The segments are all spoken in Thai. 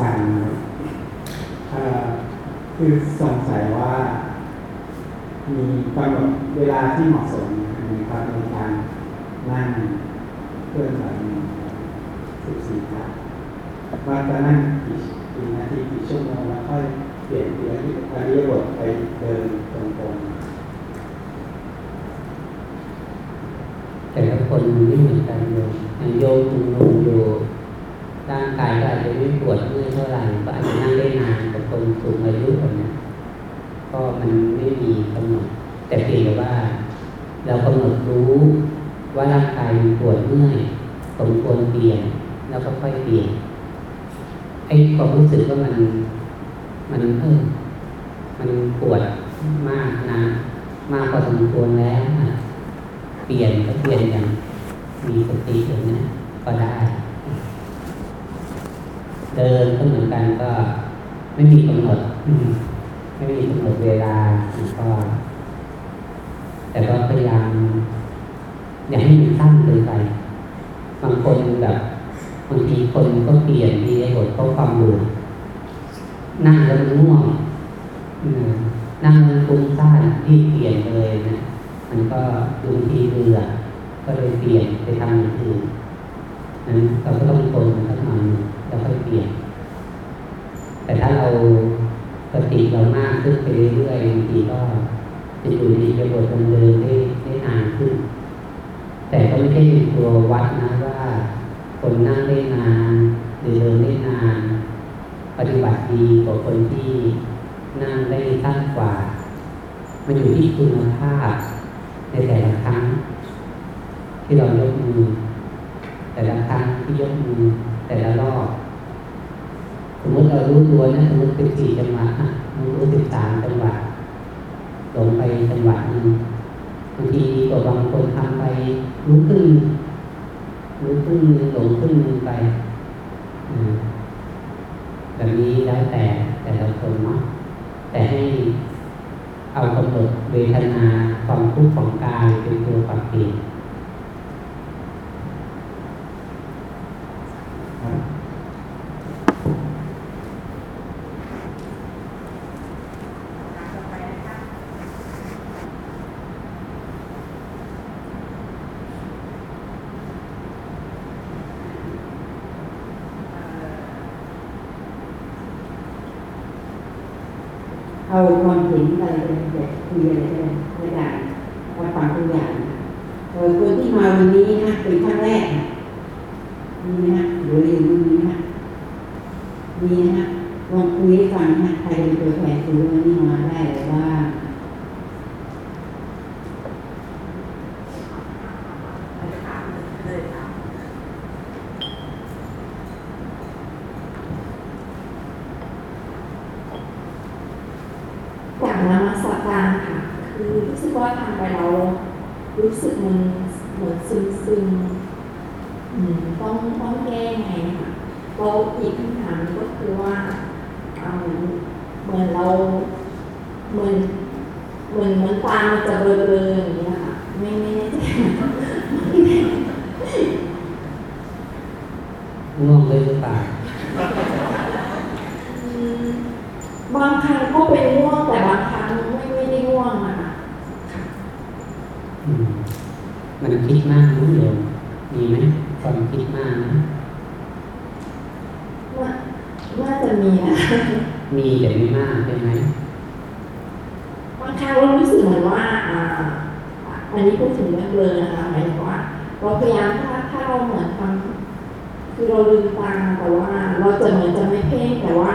ฟังคือสงสัยว่า มีกำหนดเวลาที่เหมาะสมนะครับในการนั่งเคลื่อนไหวสิบสี่ครั้งว่าจะนั่งกี่กี่นาทีกี่ชั่วโมงแล้วค่อยเปลี่ยนเปลี่ยนอริยบทไปเดินตรงๆแต่ละคนไม่เหมือนกันเลยโยมลงอยู่ ร่างกายก็อาจจะไม่ปวดเมื่อยเท่าไหร่ก็อาจจะนั่งได้นานกว่าคนสูงอายุแบบนี้ก็มันไม่มีกำหนดแต่เพียงแต่ว่า เรากำหนดรู้ว่าร่างกายปวดเมื่อยสมควรเปลี่ยนแล้วก็ค่อยเปลี่ยนไอ้ความรู้สึกว่ามัน มันเออมันปวดมากนะ มากพอสมควรแล้วเปลี่ยนก็เปลี่ยนอย่างมีสติอย่างนี้ก็ได้ เดินก็เหมือนกันก็ไม่มีกำหนดไม่มีกำหนดเวลาก็แต่ก็พยายามอย่าให้มันสั้นเกินไป บางคนแบบบางทีคนก็เปลี่ยนทีไอ้บทเขาความรู้นั่งแล้วง่วงนั่งฟุ้งซ่านที่เปลี่ยนเลยนะมันก็ดูทีเรือก็เลยเปลี่ยนไปทำอย่างอื่นนั้นเราก็ต้องทนสักหน่อย แล้วค่อยเปลี่ยน แต่ถ้าเราสติเรามากขึ้นไปเรื่อยๆบางทีก็จะอยู่ในระบบดำเนินได้ได้นานขึ้น แต่ก็ไม่ใช่ตัววัดนะว่า คนนั่งได้นานหรือเดินได้นาน ปฏิบัติดีกว่าคนที่นั่งได้สั้นกว่า มันอยู่ที่คุณภาพในแต่ละครั้ง ที่เรายกมือแต่ละครั้งที่ยกมือ แต่ละรอบสมมติเรารู้ตัวนะสมมติเป็นสี่จังหวะรู้สิบสามจังหวะหลงไปจังหวะหนึ่งบางทีตัวบางคนทำไปรู้ขึ้นรู้ขึ้นหลงขึ้นไปแบบนี้แล้วแต่แต่ละคนเนาะแต่ให้เอากำหนดเวทนาความทุกข์ของกายเป็นตัวปรับเปลี่ยนเอาความเห็นอะไรเป็นแบบคุยอะไรกันไม่ได้มาฟังตัวอย่างเออคนที่มาวันนี้นะเป็นครั้งแรกมีนะหรือเรียนมีนะมีนะลองคุยฟังนะใครเป็นตัวแทนคุยวันนี้มาได้หรือว่าว่าทำ ไปเรารู้สึกมันเหมือนซึมซึมต้องต้องแก้ไงค่ะเราอีกคำถามก็คือว่าเหมือนเราเหมือนเหมือนเหมือนตามันจะเบลอๆอย่างนี้นะคะไม่ไม่แน่ใจง่วงเลยหรือเปล่าบางครั้งก็เป็นง่วงแต่บางครั้งไม่ไม่ได้ง่วงอะมันคิดมากรู้เดียวมีไหมความคิดมากนะว่าว่าจะมีนะมีแต่ไม่มากใช่ไหมบางครั้งเรารู้สึกเหมือนว่าอ่าอันนี้พูดถึงเรื่องเลยนะคะหมายถึงว่าเราพยายาม ถ้าเราเหมือนทำคือเราลืมตาแต่ว่า เราจะเหมือนจะไม่เพ่งแต่ว่า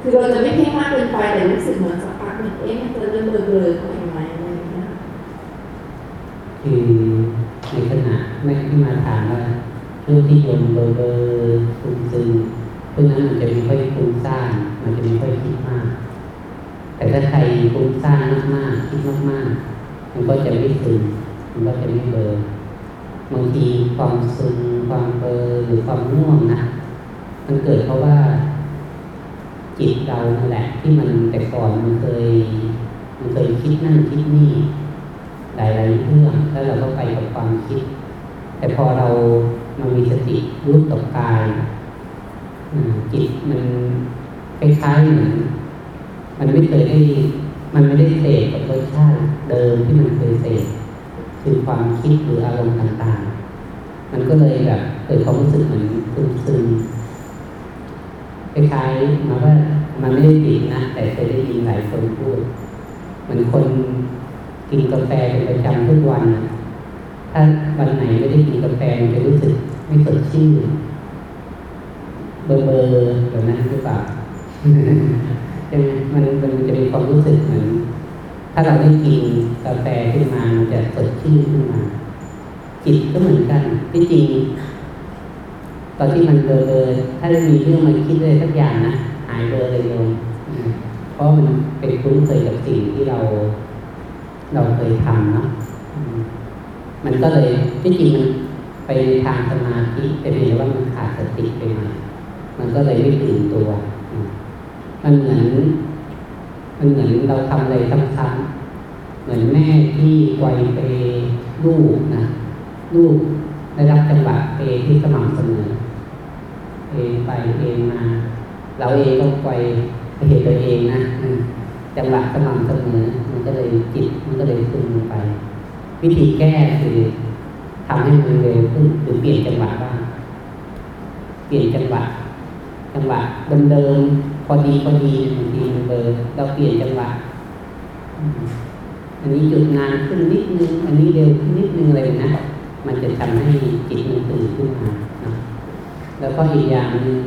คือเราจะไม่เพ่งมากเกินไปแต่รู้สึกเหมือนสักพักหนึ่งเอ๊ะมันจะเริ่มเบลอๆก็ยังไงคือในขณะไม่ที่มาถามว่าช่วงที่โยมเบอร์เบอร์ซึมซึมพวกนั้นมันจะไม่ค่อยฟุ้งซ่านมันจะไม่ค่อยคิดมาก แต่ถ้าใครฟุ้งซ่านมากๆคิดมากๆมันก็จะไม่ซึมมันก็จะไม่เบอร์ บางทีความซึมความเบอร์หรือความง่วงนะมันเกิดเพราะว่า จิตเรานั่นแหละ ที่มันแต่ก่อนมันเคย มันเคยคิดนั่นคิดนี่หลาย ๆ เรื่องแล้วเราก็ไปกับความคิด แต่พอเรามันมีสติรู้ตกกายจิตมันคล้ายๆเหมือนมันไม่เคยได้ มันไม่ได้เสพกับรสชาติเดิมที่มันเคยเสพ คือความคิดหรืออารมณ์ต่างๆ มันก็เลยแบบเกิดความรู้สึกเหมือนซึมๆคล้ายๆมาว่ามันไม่ได้ติดนะแต่เคยได้ยินหลายคนพูดเหมือนคนกินกาแฟเป็นประจำทุกวัน ถ้าวันไหนไม่ได้กินกาแฟมันจะรู้สึกไม่สดชื่นเบอร์เบอร์แบบนั้นหรือเปล่ามันมันจะมีความรู้สึกเหมือน ถ้าเราได้กินกาแฟขึ้นมามันจะสดชื่นขึ้นมา จิตก็เหมือนกัน ที่จริง ตอนที่มันเบลอถ้าได้มีเรื่องมาคิดเลยสักอย่างนะหายเบลอเลยโยมเพราะมันเป็นคุ้นเคยกับสิ่งที่เรา เราเคยทำเนาะมันก็เลยที่จริงไปในทางสมาธิเพียงแต่ว่ามันขาดสติไปหน่อยมันก็เลยไม่ตื่นตัวอันเหมือน มันเหมือนเราทำอะไรซ้ำๆเหมือนแม่ที่ไวไปลูกนะลูกได้รับจังหวะเอที่สม่ำเสมอเอไปเองมา เราเองก็ไวเห็นตัวเองนะจังหวะสม่ำเสมอมันก็เลยจิตมันก็เลยซึมลงไป วิธีแก้คือทำให้มันเร็วขึ้นหรือเปลี่ยนจังหวะบ้างเปลี่ยนจังหวะ จังหวะเดิมๆ พอดีพอดีบางทีมันเบลอเราเปลี่ยนจังหวะอันนี้หยุดงานขึ้นนิดนึง อันนี้เร็วขึ้นนิดนึงอะไรนะมันจะทำให้จิตมันตื่นขึ้นมานะแล้วก็อีกอย่างหนึ่ง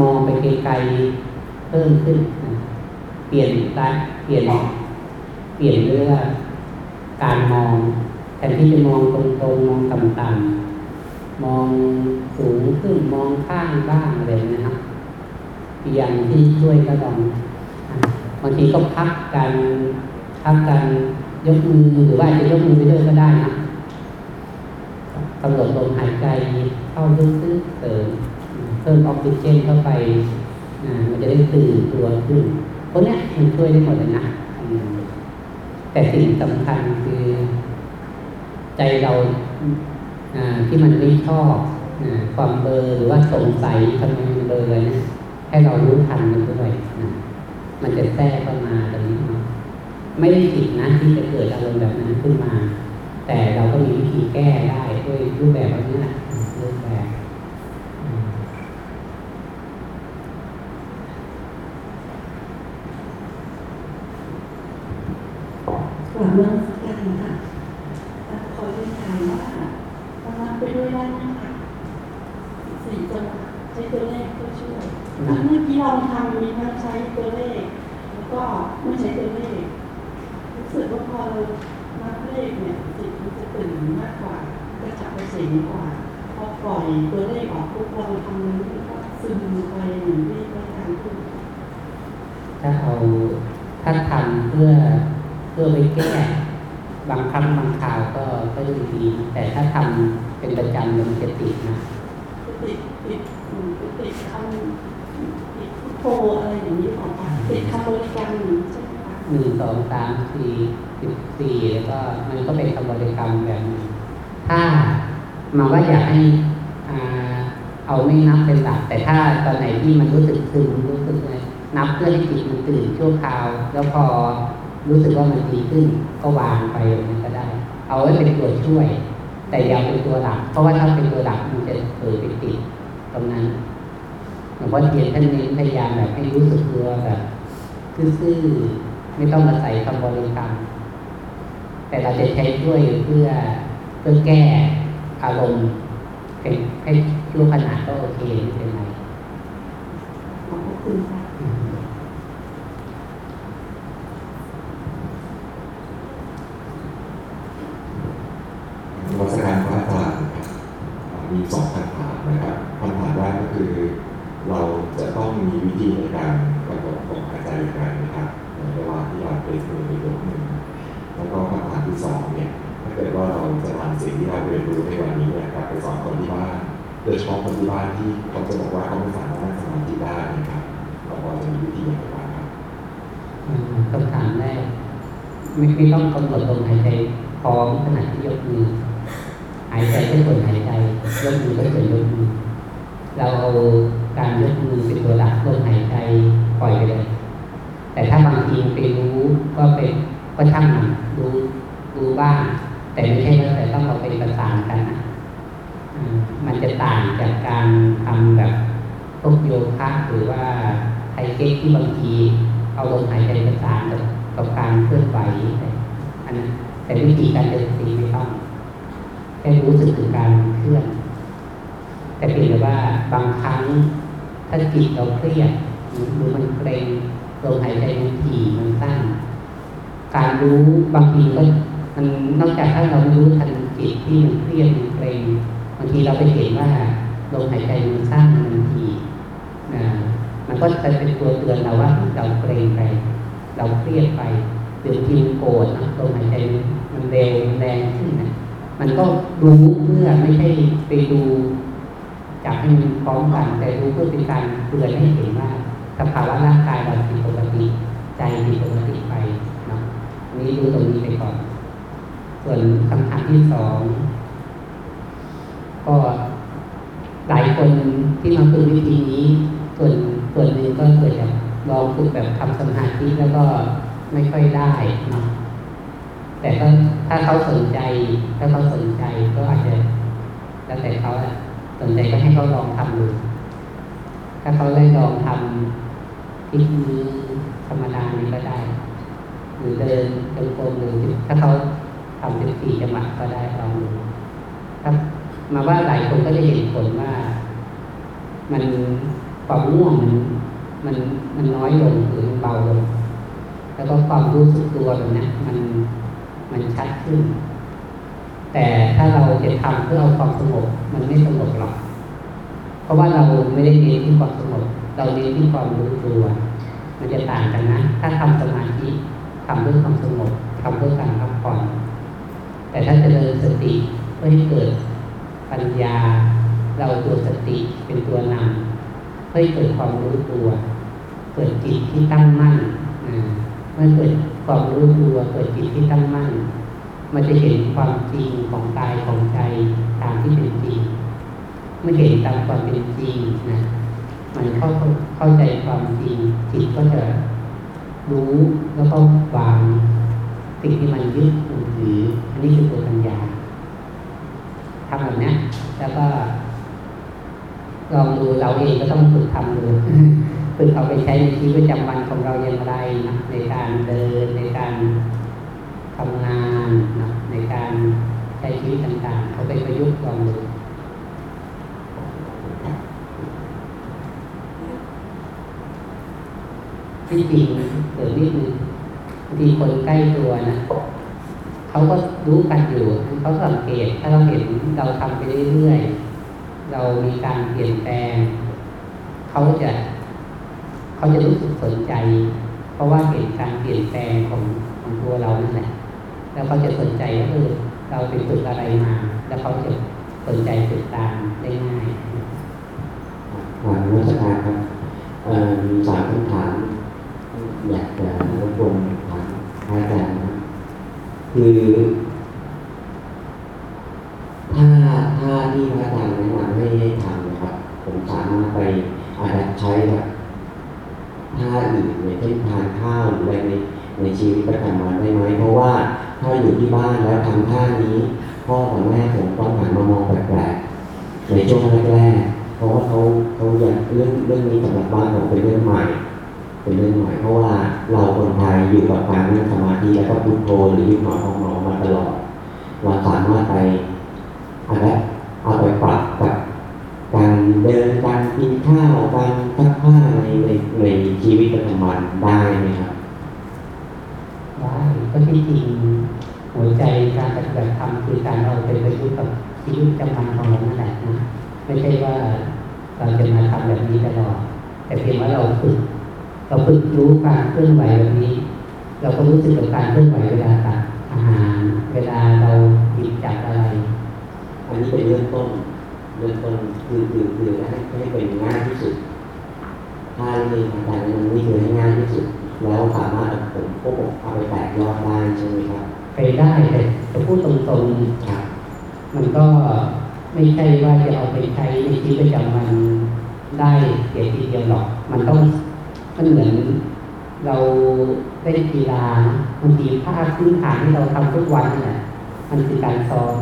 มองไปไกลๆเพิ่มขึ้นนะเปลี่ยนกาเปลี่ยนเปลี่ยนเรื่องการมองแทนที่จะมองตรงๆมองต่ำๆมองสูงขึ้นมองข้างบ้างอะไรนะครับ อีกอย่างที่ช่วยก็ลองบางทีก็พักการพักการยกมือหรือว่าจะยกมือไปด้วยก็ได้นะกำหนดลมหายใจเข้าลึกๆเสริมเพิ่มออกซิเจนเข้าไปมันจะได้ตื่นตัวขึ้นพวกเนี้ยมันช่วยได้หมดเลยนะแต่สิ่งสำคัญคือ ใจเราที่มันไม่ชอบความเบลอหรือว่าสงสัยทำไมมันเบลอเลยนะ ให้เรารู้ทันมันด้วยนะมันจะแทรกเข้ามาตรงนี้เนาะไม่ได้ผิดนะที่จะเกิดอารมณ์แบบนั้นขึ้นมา แต่เราก็มีวิธีแก้ได้ด้วยรูปแบบแบบนี้แหละรูปแบบอืม กลับเรื่องสักอย่างนะคะขอเรียนถามว่าสามารถไปด้วยได้ไหมคะสี่จังหวะใช้ตัวเลขก็ช่วยเมื่อกี้ลองทำมีทั้งใช้ตัวเลข แล้วก็ไม่ใช้ตัวเลข รู้สึกว่าพอเรานับเลขเนี่ยจิตมันจะตื่นมากกว่าก็จับไปเสียงกว่า พอปล่อยตัวเลขออกปุ๊บเราทำมันก็ซึมไปเหมือนที่อาจารย์พูด ถ้าเอาถ้าทำเพื่อเพื่อไปแก้ บางค รั้งบางคราวก็ก็ยังดี แต่ถ้าทำเป็นประจำมันจะติดนะติดติดติดคำติดโธอะไรอย่างนี้ออกไปติดคำบริกรรมหนึ่งสองสามสี่สิบสี่แล้วก็มันก็เป็นคำบริกรรมแบบนึงถ้ามาว่าอยากให้เอาไม่นับเป็นหลัก แต่ถ้าตอนไหนที่มันรู้สึกซึมรู้สึกอะไรนับเพื่อให้จิตมันตื่นชั่วคราว แล้วพอรู้สึกว่ามันดีขึ้นก็วางไปอย่างนี้ เอาไว้เป็นตัวช่วย แต่อย่าเป็นตัวหลัก เพราะว่าถ้าเป็นตัวหลักมันจะเผลอไปติดตรงนั้นหลวงพ่อเทียนท่านเน้พยายามแบบให้รู้สึกตัวแบบซื่อๆไม่ต้องอาศัยคำบริกรรมแต่เราจะใช้ช่วยเพื่อเพื่อแก้อารมณ์เป็นให้ชั่วขณะก็โอเคไม่เป็นไรขอบคุณค่ะ อืม นวัตการพระอาจารย์ครับ มีสองคำถามนะครับคำถามแรกก็คือ เราจะต้องมีวิธีในการกำหนดลมหายใจอย่างไรนะครับในเวลางที่เราเป็นมือในยกมือแล้วก็คำถามที่สองเนี่ยถ้าเกิดว่าเราจะนำสิ่งที่เราเรียนรู้ในวันนี้เนี่ยกลับไปสอนคนที่บ้านโดยเฉพาะคนที่บ้านที่เขาจะบอกว่าเขาไม่สามารถนั่งสมาธิได้นะครับเราพอจะมีวิธีอย่างไรบ้างครับคำถามแรกไม่ไม่ต้องกำหนดลมหายใจพร้อมขณะที่ยกมือ หายใจด้วยลมหายใจยกมือก็เฉยยกมือเราเอาการยกมือเป็นตัวหลักลมหายใจปล่อยไปเลย แต่ถ้าบางทีไปรู้ก็เป็นก็ช่างรู้รู้บ้าง แต่ไม่ใช่ว่แต่ต้องเราไปประสานกันนะมันจะต่างจากการทำแบบพวกโยคะหรือว่าไทเก๊กที่บางทีเอาลมหายใจประสานกับกับการเคลื่อนไหวอันนั้นแต่วิธีการเดินสิ่ แค่รู้สึกถึงการเคลื่อน แต่เพียงแต่ว่าบางครั้งถ้าจิตเราเครียดหรือมันเกรงลมหายใจมันถี่มันสั้นการรู้บางทีก็มันนอกจากถ้าเรารู้ทันจิตที่มันเครียดมันเกรงบางทีเราไปเห็นว่าลมหายใจมันสั้นมันถี่นะมันก็จะเป็นตัวเตือนเราว่าเราเกรงไป เราเครียดไปหรือบางทีมโกรธนะลมหายใจมันเร็วมันแรงขึ้นนะ มันก็รู้เพื่อไม่ใช่ไปดูอยากให้มันพร้อมกันแต่รู้เพื่อเป็นการเตือนให้เห็นว่าสภาวะร่างกายเราผิดปกติใจผิดปกติไปเนาะอันนี้รู้ตรงนี้ไปก่อน ส่วนคำถามที่สองก็หลายคนที่มาฝึกวิธีนี้ ส่วนส่วนหนึ่งก็เกิดจากลองฝึกแบบทำสมาธิแล้วก็ไม่ค่อยได้เนาะ แต่ก็ถ้าเขาสนใจถ้าเขาสนใจก็อาจจะแล้วแต่เขาอะสนใจก็ให้เขาลองทำดูถ้าเขาได้ลองทำพลิกมือธรรมดานี้ก็ได้ หรือเดินจงกรมหรือถ้าเขาทำสิบสี่จังหวะก็ได้ลองดูถ้ามาว่าหลายคนก็จะเห็นผลว่า มันความง่วงมันมันมันน้อยลงหรือเบาลงแล้วก็ความรู้สึกตัวแบบนี้มัน มันชัดขึ้น แต่ถ้าเราจะทำเพื่อเอาความสงบมันไม่สงบหรอกเพราะว่าเราไม่ได้เน้นที่ความสงบเราเน้นที่ความรู้ตัว มันจะต่างกันนะ ถ้าทำสมาธิทำเพื่อความสงบทำเพื่อการพักผ่อน แต่ถ้าเจริญสติเพื่อให้เกิดปัญญา เราตัวสติเป็นตัวนำเพื่อให้เกิดความรู้ตัว เกิดจิตที่ตั้งมั่นอ่า เมื่อเกิดความรู้ตัวเกิดจิตที่ตั้งมั่น มันจะเห็นความจริงของกายของใจตามที่เป็นจริง เมื่อเห็นตามความเป็นจริงนะ มันเข้าเข้าใจความจริง จิตก็จะรู้แล้วก็วางสิ่งที่มันยึดมถืออันนี้คือตัวปัญญาทำแบบนี้แล้วก็ลองดูเราเองก็ต้องฝึกทำดู ฝึกเอาไปใช้ในชีวิตประจำวันของเราอย่างไรนะในการเดินในการทำงานนะในการใช้ชีวิตต่างๆ เขาไปประยุกต์ลองดูที่จริงเกิดนิดนึงบางทีคนใกล้ตัวนะเขาก็รู้กันอยู่เขาสังเกต ถ้าเราเห็นเราทำไปเรื่อยๆเรามีการเปลี่ยนแปลง เขาจะ เขาจะรู้สึกสนใจ เพราะว่าเห็นการเปลี่ยนแปลงของของตัวเรานั่นแหละ แล้วเขาจะสนใจว่าเออเราไปฝึกอะไรมา แล้วเขาจะสนใจฝึกตามได้ง่ายขอรัชการครับมีสามคำถามอยากจะรบกวนถามอาจารย์นะคือถ้าถ้าที่พระอาจารย์แนะนำให้ให้ทำนะครับ ผมสามารถไปอาจจะใช้แบบ ท่าอื่นอย่างเช่ทานข้าวหรืออะไรในในชีวิตประจำวันได้ไหมเพราะว่าถ้าอยู่ที่บ้านแล้วทำท่านี้ พ่อกับแม่ผมต้องหันมามองแปลกๆในช่วงแรกๆเพราะว่าเขาเขาอยากเรื่องเรื่องนี้สำหรับบ้านผมเป็นเรื่องใหม่เป็นเรื่องใหม่เพราะว่าเราคนไทยอยู่กับการนั่งสมาธิแล้วก็พุทโธหรือยุบหนอพองหนอมาตลอดเราสามารถไปอาละเอาไปปรับกับ การเดินการกินข้าวการซักผ้าในในในชีวิตประจำวันได้ไหมครับได้ก็ที่จริงหัวใจการปฏิบัติธรรมคือการเอาไปประยุกต์กับชีวิตประจำวันของเรานั่นแหละนะไม่ใช่ว่าเราจะมาทำแบบนี้ตลอดแต่เพียงว่าเราฝึกเราฝึกรู้การเคลื่อนไหวแบบนี้ เราก็รู้สึกกับการเคลื่อนไหวเวลาตักอาหารเวลาเราหยิบจับอะไรอันนี้เป็นเรื่องต้น เรื่องต้นคือคือคือให้ให้เป็นง่ายที่สุด ถ้าเรียนอาจารย์มันนี่คือให้ง่ายที่สุด แล้วสามารถเอาผมพวกผมเอาไปแตกยอดได้ใช่ไหมครับ ไปได้แต่จะพูดตรงๆครับมันก็ไม่ใช่ว่าจะเอาไปใช้ในชีวิตประจำวันได้เสียทีเดียวหรอก มันต้องมันเหมือนเราเล่นกีฬาบางทีภาพพื้นฐานที่เราทำทุกวันเนี่ยมันคือการซ้อม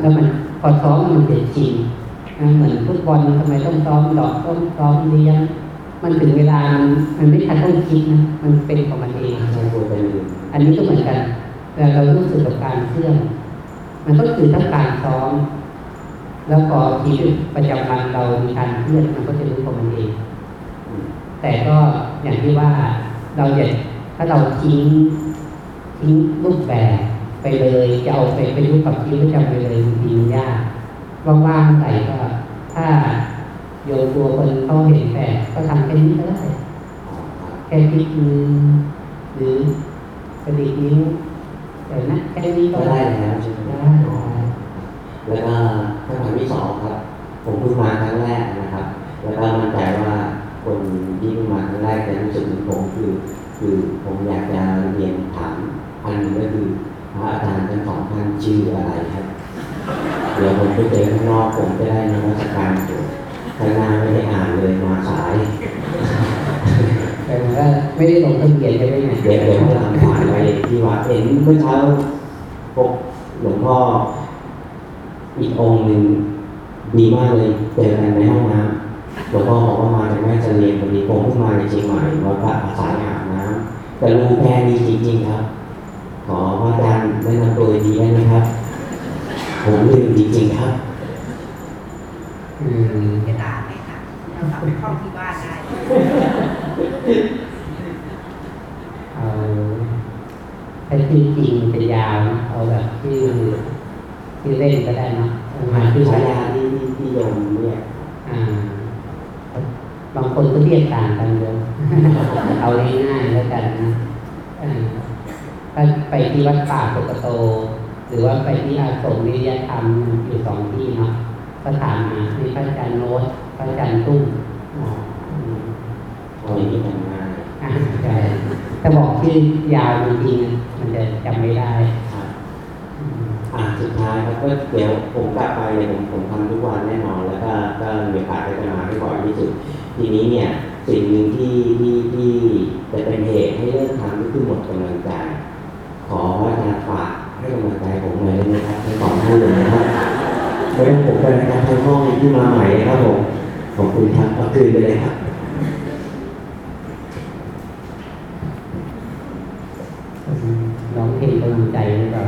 แล้วมันพอซ้อมมันเป็นจริง นะเหมือนฟุตบอลทำไมต้องซ้อมดอกต้องซ้อมเลี้ยงมันถึงเวลา มันมันไม่ทันต้องคิดนะ มันเป็นของมันเองใช่ควรจะลืมอันนี้ก็เหมือนกันแต่เรารู้สึกกับการเคลื่อน มันก็คือทั้งการซ้อม แล้วพอชีวิตประจำวันเรามีการเคลื่อนมันก็จะรู้ของมันเอง แต่ก็อย่างที่ว่าเราอย่าถ้าเราทิ้งทิ้งรูปแบบไปเลยจะเอาไปไปรู้กับชีวิตประจำไปเลยบางทีมันยาก ว่างๆใส่ก็ถ้าโยนตัวคนเขาเห็นแต่ก็ทำแค่นี้ก็ได้แค่พลิกมือหรือกระดิกนิ้วแต่นะแค่นี้ก็ได้แล้วใช่ไหมได้แล้วก็คำถามที่สองครับ ผมเพิ่งมาครั้งแรกนะครับ แล้วก็มั่นใจว่าคนที่เพิ่งมาครั้งแรกจะรู้สึกเหมือนผมคือ คือผมอยากจะเรียนถามอันหนึงก็คือพระอาจารย์ทั้งสองท่านชื่ออะไรครับ เดี๋ยวผมไปเจอข้างนอกผมจะได้นมัสการอยู่ข้างหน้าไม่ได้อ่านเลยมาสายแต่ว่าไม่ได้ลงทะเบียนใช่ไหมเนี่ยเดี๋ยวเดี๋ยวพลังผ่านไปที่วัดเห็นเมื่อเช้าพบหลวงพ่ออีกองค์หนึ่งดีมากเลยเจอกันในห้องน้ำหลวงพ่อบอกว่ามาจากแม่เสลียงพอดีผมเพิ่งมาในเชียงใหม่วัดพระอาสายอาบน้ำแต่รูแพรดีจริงๆครับ ขอพระอาจารย์แนะนำตัวดีได้ไหมครับ ผมลืมจริงๆครับอืมกระดาษไหมคะเราทำไปเข้าที่บ้านได้เอาถ้าชื่อจริงจะยาวนะเอาแบบชื่อชื่อเล่นก็ได้เนาะมาชื่อฉาฉายายาที่ที่โยมเนี่ยอ่าบางคนก็เรียกต่างกันเลยเอาง่ายๆแล้วกันนะเอ่อถ้าไปที่วัดป่าปกโต หรือว่าไปที่อาสมวิริยธรรมอยู่สองที่เนาะก็ถามมามีพระอาจารย์โน้ตพระอาจารย์ตุ้มอ๋ออืมเอาอย่างนี้ทำง่ายอ่าใช่ถ้าบอกชื่อยาวจริงๆอะมันจะจำไม่ได้ครับอืมอ่าสุดท้ายครับก็เดี๋ยวผมกลับไปเนี่ยผมผมทำทุกวันแน่นอน แล้วก็ก็มีโอกาสได้จะมาให้บ่อยที่สุด ทีนี้เนี่ยสิ่งหนึ่งที่ที่ที่จะเป็นเหตุให้เลิกทำก็คือหมดกำลังใจขอพระอาจารย์ฝาก ให้กำลังใจผมหน่อยได้ไหมครับทั้สองท่านเลยนะครับไม่ต้องผมไปนะครับทั้งห้องที่มาใหม่ครับผมขอบคุณครับเอาคืนไปเลยครับร้องเพลงกำลังใจหรือเปล่า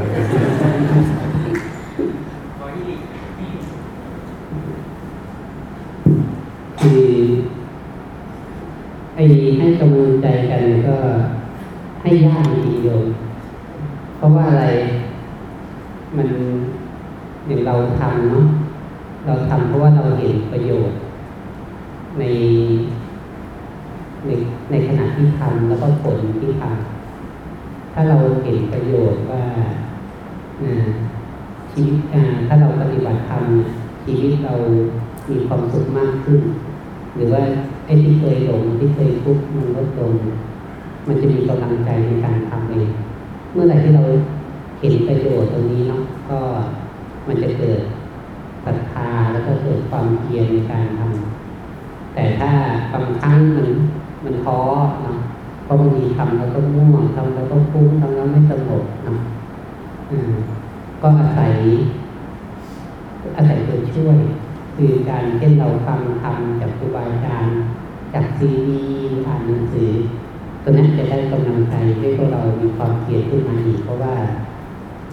คือไอ้ให้กำลังใจกันก็ให้ยากจริงๆโยมเพราะว่าอะไร มันอย่างเราทำเนาะ เราทำเพราะว่าเราเห็น ประโยชน์ ในในในขณะที่ทำแล้วก็ผลที่ทำถ้าเราเห็นประโยชน์ว่าชีวิตอ่าถ้าเราปฏิบัติธรรมเนี่ยชีวิตเรามีความสุขมากขึ้น หรือว่าไอ้ที่เคยหลงที่เคยทุกข์มันลดลงมันจะมีกำลังใจในการทำเองเมื่อไหร่ที่เราเห็นประโยชน์ตรงนี้เนาะก็มันจะเกิดาแล้วก็เกิดความเพียรในการทำแต่ถ้าบางครั้งมันมันท้อนะเพราะบางทีทำแล้วก็ง่วงทำแล้วก็ฟุ้งทำแล้วไม่สงบนะก็อาศัย อาศัยตัวช่วย คือการเช่นเราฟังธรรมจากครูบาอาจารย์จากซีดีอ่านหนังสือตัวนั้นจะได้กำลังใจให้พวกเรามีความเพียรขึ้นมาอีกเพราะว่า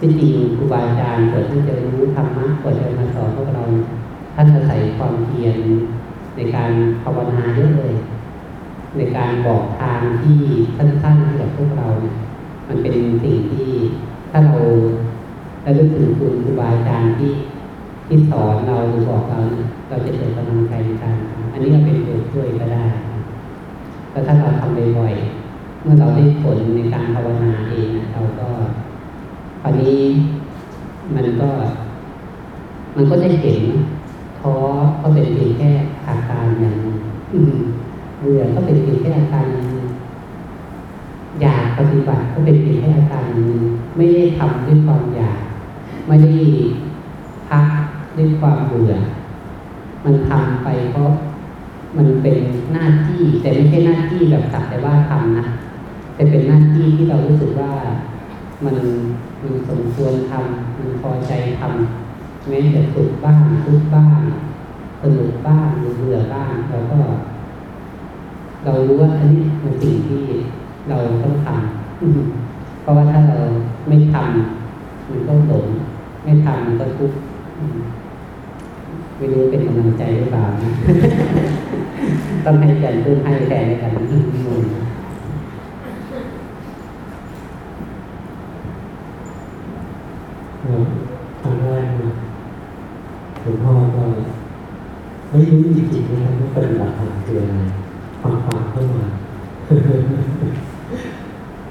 ที่จริงครูบาอาจารย์เกิดท่จะรู้ธรรมะกว่าจะมาสอนพวกเราท่านอาศัยความเพียรในการภาวนาเยอะเลย ในการบอกทางที่สั้นๆให้กับพวกเราเนี่ยมันเป็นสิ่งที่ถ้าเราระลึกถึงคุณครูบาอาจารย์ที่ที่สอนเราหรือบอกเราเราจะเกิดกำลังใจในการอันนี้ก็เป็นตัวช่วยก็ได้แล้วถ้าเราทำบ่อยๆเมื่อเราได้ผลในการภาวนาเองนะเราก็ คราวนี้มันก็ มันก็ได้เห็นท้อก็เป็นเพียงแค่อาการอย่างหนึ่งอืมเบื่อก็เป็นเพียงแค่อาการหนึ่งอยากปฏิบัติก็เป็นเพียงแค่อาการหนึ่งไม่ได้ทำด้วยความอยาก ไม่ได้พักด้วยความเบื่อ มันทำไปเพราะมันเป็นหน้าที่แต่ไม่ใช่หน้าที่แบบสักแต่ว่าทำนะแต่เป็นหน้าที่ที่เรารู้สึกว่ามัน มันสมควรทำมันพอใจทำแม้จะสุขบ้างทุกบ้างสนุกบ้างหรือเบื่อบ้างเราก็ เรารู้ว่าอันนี้เป็นสิ่งที่เราต้องทำเพราะว่าถ้าเราไม่ทำมันก็หลงไม่ทำมันก็ทุกข์ไม่รู้เป็นกำลังใจหรือเปล่านะต้องให้กันเพื่อให้แทนกัน อืมครั้งแรกนะหลวงพ่อก็ไม่รู้จริงๆนะครับว่าปฏิบัติธรรมคืออะไรฟังฟังเข้ามา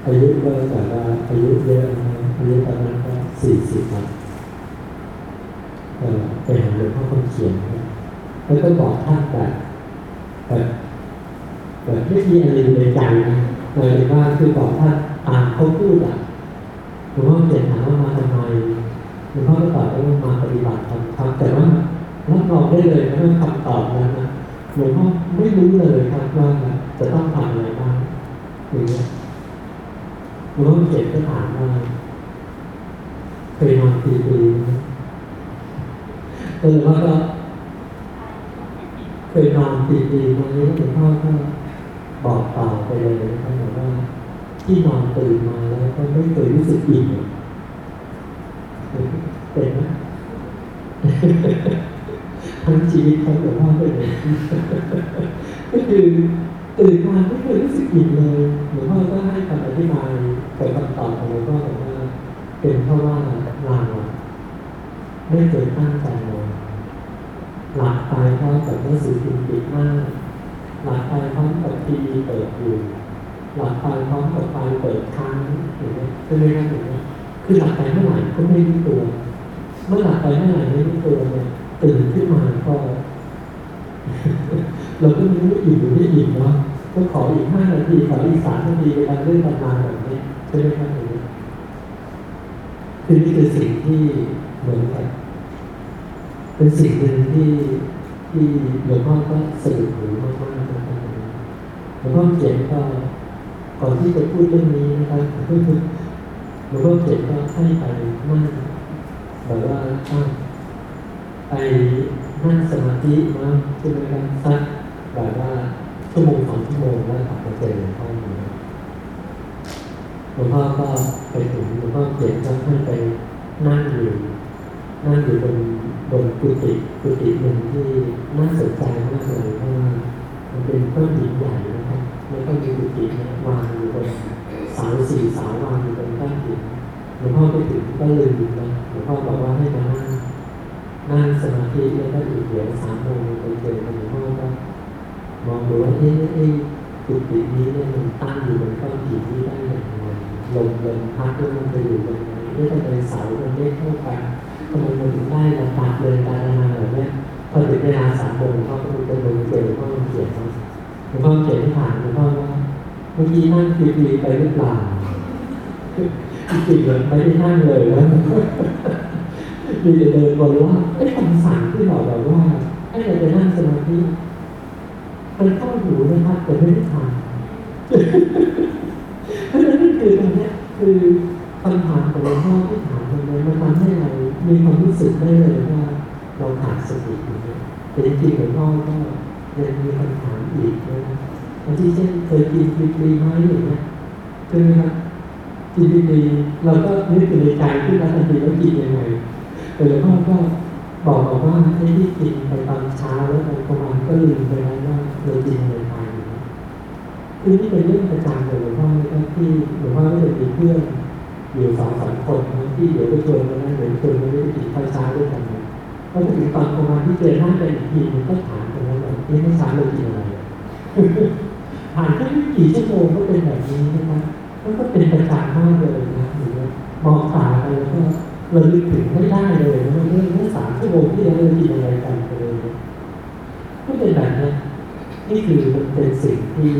อายุก็แบบว่าอายุเยอะนะอายุตอนนั้นก็สี่สิบแล้วไปหาหลวงพ่อคนเขียนแล้วก็บอกท่านแบบแบบแบบไม่มีอะไรในใจนะหมายถึงว่าคือบอกท่านตามเขาพูดอะหลวงพ่อเขียนถามว่ามาทำไม หลวงพ่อก็ตอบว่ามาปฏิบัติธรรมครับแต่ว่ารับรองได้เลยนะว่าคำตอบนั้นนะหลวงพ่อไม่รู้เลยครับว่าจะต้องทำอะไรบ้างอย่างเงี้ยหลวงพ่อเจ็บก็ถามว่าเคยนอนตีตีหมเออแล้วก็เคยนอนตีตีไหมหลวงพ่อก็บอกต่อไปเลยนะครับบอกว่าที่นอนตื่นมาแล้วก็ไม่เคยรู้สึกอิ่ม เป็นไหมทั้งชีวิตทั้งหลวงพ่อเป็นเลยก็คือตื่นมาไม่เคยรู้สึกอิ่มเลยหลวงพ่อก็ให้คำอธิบายกับคำตอบของหลวงพ่อบอกว่าเป็นเพราะว่าเราไม่เคยตั้งใจนอนหลับตายเพราะกับหนังสือพิมพ์ปิดหน้าหลับตายพร้อมกับทีวีเปิดอยู่หลับตายพร้อมกับไฟเปิดค้างอย่างเงี้ยใช่ไหมครับอย่างเงี้ย คือหลับไปเมื่อไหร่ก็ไม่รู้ตัว เมื่อหลับไปเมื่อไหร่ไม่รู้ตัวเนี่ยตื่นขึ้นมาก็เราก็ไม่รู้ว่าอิ่มหรือไม่อิ่มเนาะก็ขออีกห้านาทีขออีกสามนาทีในการเรื่องทำงานแบบนี้ใช่ไหมครับนี้คือนี่คือสิ่งที่เหมือนกับเป็นสิ่งหนึ่งที่ที่หลวงพ่อก็สะดุดหูมากๆนะครับหลวงพ่อเขียนก็ก่อนที่จะพูดเรื่องนี้นะครับ หลวงพ่อเขียนก็ให้ไปนั่งแบบว่าตั้งไปนั่งสมาธิมาใช่ไหมครับสักแบบว่าชั่วโมงสองชั่วโมงแล้วกลับมาเจอหลวงพ่อหลวงพ่อก็ไปถึงหลวงพ่อเขียนก็ให้ไปนั่งอยู่นั่งอยู่บนบนกุฏิกุฏิหนึ่งที่น่าสนใจมากเลยเพราะว่ามันเป็นก้นหินใหญ่นะครับแล้วก็มีกุฏิวางอยู่บนเสาสี่สาวางอยู่บ หลวงพ่อไปถึงก็ลืมนะหลวงพ่อบอกว่าให้มานั่งนั่งสมาธิแล้วก็อีกเดี๋ยวสามโมงไปเจอกันหลวงพ่อก็มองดูว่าเอ๊ะเอ๊ะกุฏินี้เนี่ยมันตั้งอยู่บนก้อนหินนี้ได้อย่างไรลมลมพัดแล้วมันจะอยู่ยังไงเอ๊ะทำไมเสามันไม่เท่ากันทำไมมันถึงได้ระดับเลยการนาแบบเนี้ยพอถึงเวลาสามโมงหลวงพ่อก็ไปเจอเจอหลวงพ่อเขียนว่าหลวงพ่อเขียนที่ามหลวงพ่อว่าเมื่อกี้นั่งฟรีๆไปหรือเปล่า จริงๆเลยไม่ได้นั่งเลยนะมีแต่เดินบนว่าไอ้คำสั่งที่บอกแบบว่าให้เราไปนั่งสมาธิมันเข้าหูนะครับแต่ไม่ได้ทำเพราะฉะนั้นนี่คือตรงนี้คือคำถามของหลวงพ่อที่ถามตรงนี้มันทำให้เรามีความรู้สึกได้เลยว่า เราขาดสติอยู่เนี่ยแต่จริงๆหลวงพ่อก็ยังมีคำถามอีกนะบางทีเช่นเคยกินฟรีๆไหมอย่างเงี้ยใช่ไหมครับ กินฟรีๆเราก็นึกถึงในใจที่เราทันทีว่ากินยังไงแต่หลวงพ่อก็บอกบอกว่าให้ที่กินไปตอนเช้าแล้วตอนกลางวันก็ลืมไปแล้วว่าเรากินอะไรไปคือนี่เป็นเรื่องประจำของหลวงพ่อนะครับที่หลวงพ่อก็จะมีเพื่อนอยู่สองสามคนนะที่เดี๋ยวไปชวนกันนะเดี๋ยวชวนกันไปกินข้าวเช้าด้วยกันนะพอถึงตอนกลางวันที่เจอหน้ากันอีกทีมันก็ถามกันว่าเอ๊ะเมื่อเช้าเรากินอะไรผ่านแค่ไม่กี่ชั่วโมงก็เป็นแบบนี้นะครับ แล้วก็เป็นประจำมากเลยนะหรือมองตาไปแล้วก็เราลึกถึงไม่ได้เลยนะเรื่องเมื่อสามชั่วโมงที่เราเลยกินอะไรกันไปเลยก็เป็นแบบนี้นี่คือมันเป็นสิ่งที่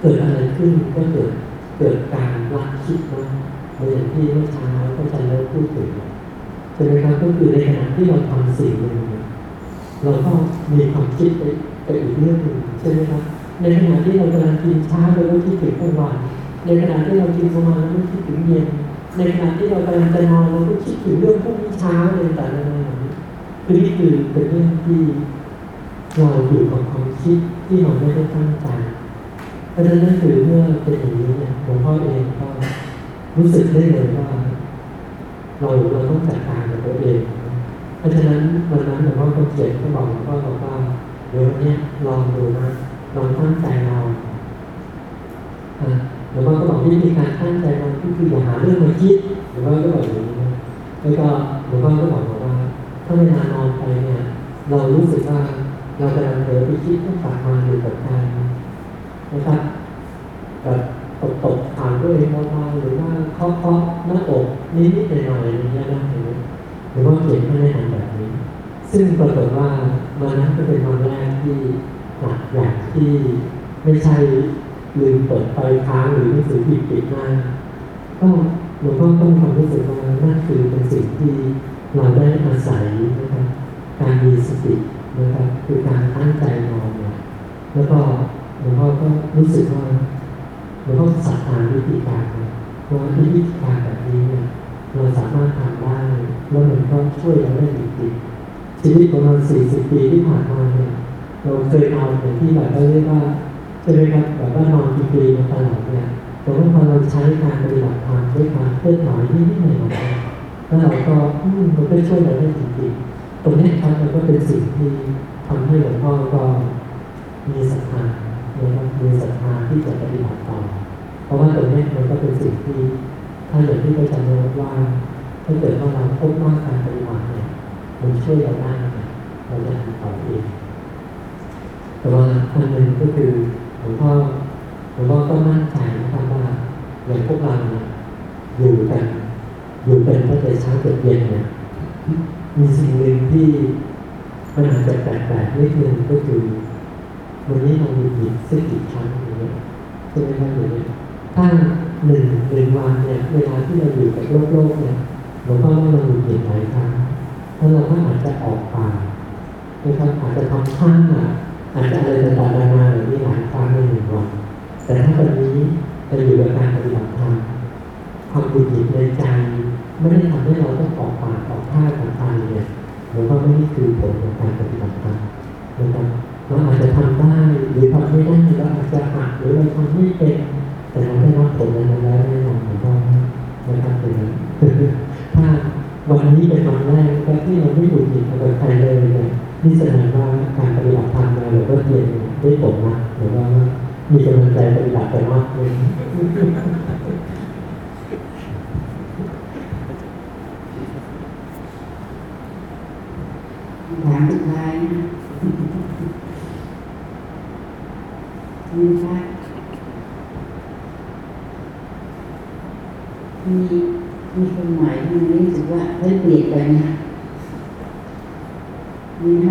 เกิดอะไรขึ้นก็เกิดเกิดการรักคิดว่าเหมือนที่เมื่อเช้าก็จะเริ่มพูดถึงใช่ไหมครับก็คือในขณะที่เราทำสิ่งหนึ่งเนี่ยเราก็มีความคิดไปไปอีกเรื่องหนึ่งใช่ไหมครับ ในขณะที่เรากำลังกินเช้าเราก็คิดถึงกลางวันในขณะที่เรากินกลางวันเราก็คิดถึงเย็น ในขณะที่เรากำลังจะนอนเราก็คิดถึงเรื่องพรุ่งนี้เช้าเลยแต่ละวันคือนี่คือเป็นเรื่องที่เราอยู่กับความคิดที่เราไม่ได้ตั้งใจเพราะฉะนั้นคือเมื่อเป็นอย่างนี้เนี่ยหลวงพ่อเองก็รู้สึกได้เลยว่า เราเราต้องจัดการกับตัวเอง เพราะฉะนั้นวันนั้นหลวงพ่อก็เขียนก็บอกหลวงพ่อบอกว่าเดี๋ยววันนี้ลองดูนะ ลองตั้งใจเราอะหลวงพ่อก็บอกวิธีการตั้งใจเราก็คืออย่าหาเรื่องมาคิดหลวงพ่อก็บอกอย่างนี้นะแล้วก็หลวงพ่อก็บอกว่า ถ้าเวลานอนไปเนี่ย เรารู้สึกว่าเรากำลังเผลอไปคิดก็กลับมาอยู่กับการนะครับแบบตกตกๆถามตัวเองเบาๆหรือว่าเคาะเคาะๆหน้าอกนิดๆหน่อยๆอย่างเงี้ยนะหรือว่าเขียนให้ในหันแบบนี้ ซึ่งปรากฏว่าวันนั้นก็เป็นวันแรกที่ หนักอย่างที่ไม่ใช่ลืมเปิดไฟค้างหรือหนังสือผิดปิดหน้าก็หลวงพ่อต้องความรู้สึกว่านั่นคือเป็นสิ่งที่เราได้อาศัยนะครับการมีสตินะครับคือการตั้งใจนอนเนี่ยแล้วก็หลวงพ่อก็รู้สึกว่าหลวงพ่อศรัทธาวิธีการนะว่าวิธีการแบบนี้เนี่ยเราสามารถทำได้แล้วมันก็ช่วยเราได้จริงๆชีวิตประมาณ40 ปีที่ผ่านมาเนี่ย เราเคยนอนอย่างที่แบบเราเรียกว่าใช่ไหมครับแบบว่านอนฟรีๆมาตลอดเนี่ยแต่ว่าพอเราใช้การปฏิบัติธรรมด้วยการเคลื่อนไหวนิดหน่อยๆแล้วเราก็อืมมันก็ช่วยเราได้จริงๆตรงนี้ครับมันก็เป็นสิ่งที่ทำให้หลวงพ่อก็มีศรัทธานะครับมีศรัทธาที่จะปฏิบัติต่อ เพราะว่าตรงนี้มันก็เป็นสิ่งที่ถ้าอย่างที่อาจารย์บอกว่าถ้าเกิดว่าเราพบว่าการปฏิบัติเนี่ยมันช่วยเราได้เนี่ยเราจะทำต่อเอง แต่ว่าอันหนึ่งก็คือหลวงพ่อหลวงพ่อก็มั่นใจนะครับว่าอย่างพวกเราเนี่ยอยู่กันอยู่เป็นตั้งแต่เช้าจนเย็นเนี่ยมีสิ่งหนึ่งที่มันอาจจะแปลกๆนิดนึงก็คือวันนี้เรามีหยิบสักกี่ครั้งอย่างเงี้ยใช่ไหมครับอย่างเงี้ยถ้าหนึ่งหนึ่งวันเนี่ยเวลาที่เราอยู่กับโลกโลกเนี่ยหลวงพ่อว่าเรามีหยิบหลายครั้งแล้วเราก็อาจจะออกปากนะครับอาจจะทำข้างอะ อาจจะอะไรต่างๆนานาแบบนี้หลายครั้งในหนึ่งวันแต่ถ้าวันนี้เราอยู่กับการปฏิบัติธรรมความบุญหยิบในใจไม่ได้ทำให้เราต้องออกปากออกท่าต่างๆเนี่ยหรือว่าไม่นี่คือผลของการปฏิบัติธรรมนะครับเราอาจจะทำได้หรือทำไม่ได้เราอาจจะหักหรือเราทำไม่เป็นแต่เราได้รับผลนั้นแล้วแน่นอนผมว่านะครับเป็นอย่างนั้นถ้าวันนี้เป็นวันแรกแล้วที่เราไม่หยุดหยิบกับใครเลยเนี่ย นี่แสดงว่าการปฏิบัติธรรมเราหรือว่าเรียนได้ผลนะหรือว่ามีกำลังใจปฏิบัติไปมากเลยถามสุดท้ายนะมีค่ะมีมีคนใหม่ที่มันรู้สึกว่าเฮ้ยเปลี่ยนไปนะ มีไหม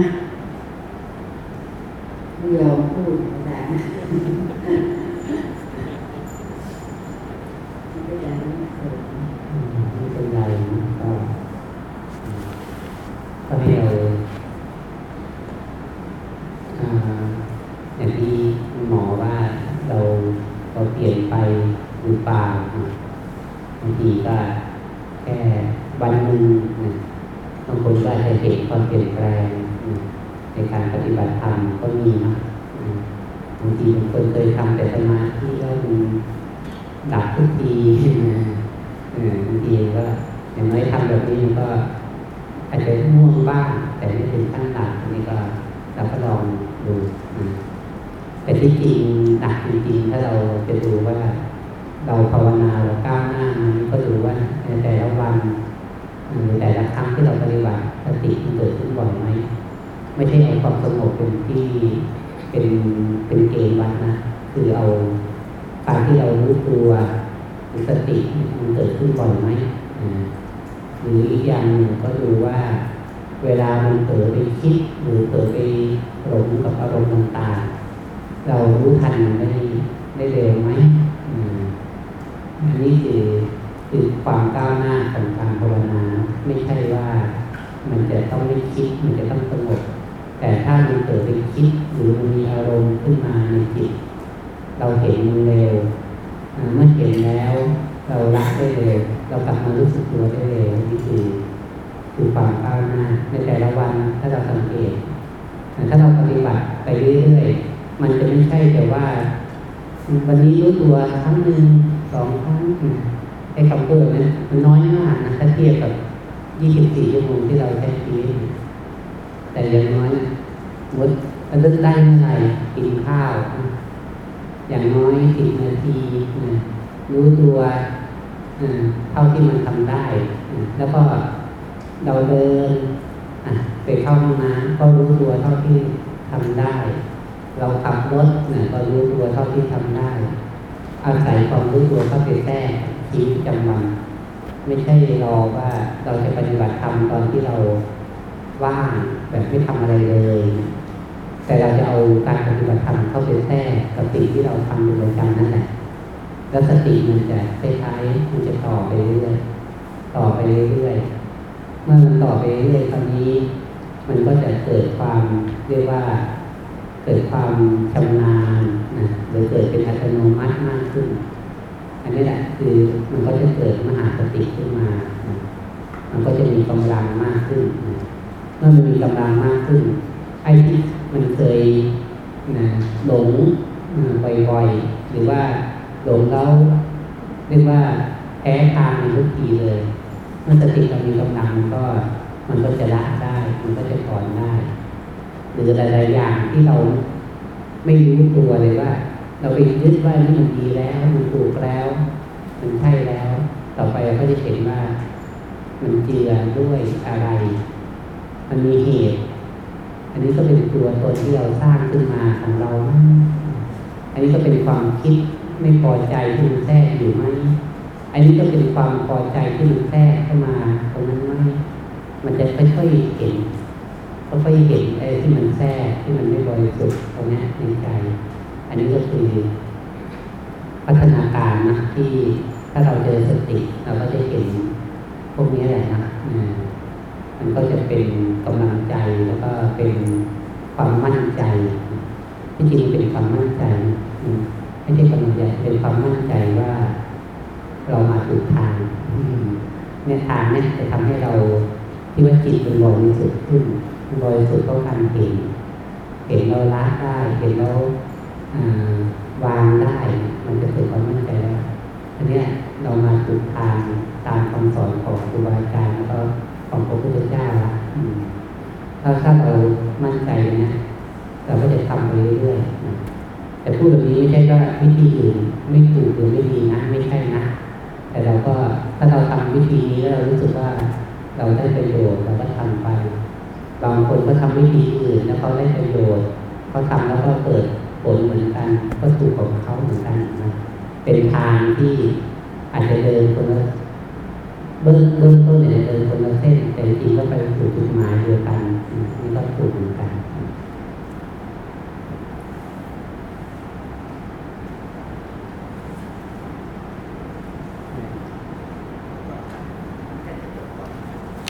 ไม่ยอมพูดไม่ได้นะไม่ได้นะเออ ไม่เป็นไรก็ก็ให้เราอ่าอย่างที่หมอว่าเราเราเปลี่ยนไปหรือเปล่าอะบางทีก็แค่วันหนึ่งนะบางคนก็อาจจะเห็นความเปลี่ยนแปลงนะในการปฏิบัติธรรมก็มีนะอืมบางทีบางคนเคยทำแต่สมาธิแล้วมันดับทุกที เออบางทีก็อย่างน้อยทำแบบนี้มันก็อาจจะง่วงบ้าง แต่ไม่ถึงขั้นหนักอันนี้ก็เราก็ลองดูนะแต่ที่จริงหนักจริงๆถ้าเราจะดูว่า เราภาวนาเราก้าวหน้ามันก็ดูว่าในแต่ละวันหรือแต่ละครั้งที่เราปฏิบัติสติมันเกิดขึ้นบ่อยไหม ไม่ใช่เอาความสงบเป็นที่เป็นเป็นเกณฑ์วัดนะ คือเอาการที่เรารู้ตัวหรือสติมันเกิดขึ้นบ่อยไหมหรืออีกอย่างหนึ่งก็ดูว่าเวลามันเผลอไปคิดหรือเผลอไปหลงกับอารมณ์ต่างๆ เรารู้ทันมันได้ได้เร็วไหมอืมอันนี้คือคือความก้าวหน้าของการภาวนา ไม่ใช่ว่ามันจะต้องไม่คิด มันจะต้องสงบ แต่ถ้ามันเกิดไปคิดหรือมันมีอารมณ์ขึ้นมาในจิต เราเห็นมันเร็วเมื่อเห็นแล้วเราละได้เร็วเรากลับมารู้สึกตัวได้เร็วนี่คือคือความก้าวหน้าในแต่ละวันถ้าเราสังเกตอ่ถ้าเราปฏิบัติไปเรื่อยๆมันจะไม่ใช่แต่ว่าวันนี้รู้ตัวครั้งหนึ่งสองครั้งไอ้คำพูดเนี่ยมันน้อยมากนะถ้าเทียบกับ 24 ชั่วโมงที่เราใช้ชีวิต แต่อย่างน้อยนะมดมันจะได้เมื่อไหร่กินข้าว อย่างน้อยสิบนาทีนะรู้ตัวอ่าเท่าที่มันทำได้ แล้วก็เราเดินอะไปเข้าห้องน้ำก็รู้ตัวเท่าที่ทำได้ เราขับรถเนี่ยก็รู้ตัวเท่าที่ทำได้ อาศัยความรู้ตัวเข้าไปแทรกชีวิตประจำวันไม่ใช่รอว่าเราจะปฏิบัติธรรมตอนที่เรา ว่างแบบไม่ทำอะไรเลย แต่เราจะเอาการปฏิบัติธรรมเข้าไปแทรกกับสิ่งที่เราทำอยู่ประจำนั่นแหละ แล้วสติมันจะคล้ายๆมันจะต่อไปเรื่อยๆต่อไปเรื่อยๆเมื่อมันต่อไปเรื่อยๆคราวนี้ มันก็จะเกิดความเรียกว่าเกิดความชำนาญนะหรือเกิดเป็นอัตโนมัติมากขึ้น อันนี้แหละคือมันก็จะเกิดมหาสติขึ้นมา มันก็จะมีกำลังมากขึ้นนะ เมื่อมันมีกำลังมากขึ้น ไอ้ที่มันเคยนะหลงบ่อยๆ หรือว่าหลงแล้วเรียกว่าแพ้ทางในทุกทีเลย เมื่อสติเรามีกำลังก็มันก็จะละได้ มันก็จะถอนได้ หรือหลายๆอย่างที่เราไม่รู้ตัวเลยว่า เราไปยึดว่านี่มันดีแล้วมันถูกแล้วมันใช่แล้ว ต่อไปเราก็จะเห็นว่า มันเจือด้วยอะไร มันมีเหตุ อันนี้ก็เป็นตัวตนที่เราสร้างขึ้นมาของเรา อันนี้ก็เป็นความคิดไม่พอใจที่มันแทรกอยู่ไหมอันนี้ก็เป็นความพอใจที่มันแทรกเข้ามาตรงนั้นไหมมันจะค่อยๆเห็นค่อยๆเห็นไอ้ที่มันแทรกที่มันไม่บริสุทธิ์ตรงนี้ในใจ อันนี้ก็คือพัฒนาการนะที่ถ้าเราเจอสติเราก็จะเห็นพวกนี้แหละนะ มันก็จะเป็นกำลังใจแล้วก็เป็นความมั่นใจที่จริงเป็นความมั่นใจอืมไม่ใช่กำลังใจเป็นความมั่นใจว่าเรามาถูกทางอืมเนี่ยทางเนี่ยจะทำให้เราที่ว่าจิตเป็นบริสุทธิ์ขึ้นบริสุทธิ์ก็การเห็นเห็นเราละได้เห็นเราอ่าวางได้ มันจะเกิดความมั่นใจแล้วอันเนี้ยเรามาถูกทางตามคำสอนของครูบาอาจารย์แล้วก็ ของพระพุทธเจ้าถ้าถ้าเรามั่นใจนี่ยเราก็จะทำไปเรื่อยๆแต่พูดแบบนี้ไม่ใช่ว่าวิธีอื่นไม่ถูกหรือไม่ดีนะไม่ใช่นะแต่เราก็ถ้าเราทำวิธีนี้แล้วเรารู้สึกว่าเราได้ประโยชน์เราก็ทำไป บางคนก็ทำวิธีอื่นแล้วเขาได้ประโยชน์เขาทำแล้วก็เกิดผลเหมือนกันก็ถูกของเขาเหมือนกันนะเป็นทางที่อาจจะเดินคนละ เบื้องเบื้องต้นเนี่ยเดินคนละเส้นแต่จริงๆก็ไปสู่จุดหมายเดียวกันนี่ก็ถูกเหมือนกัน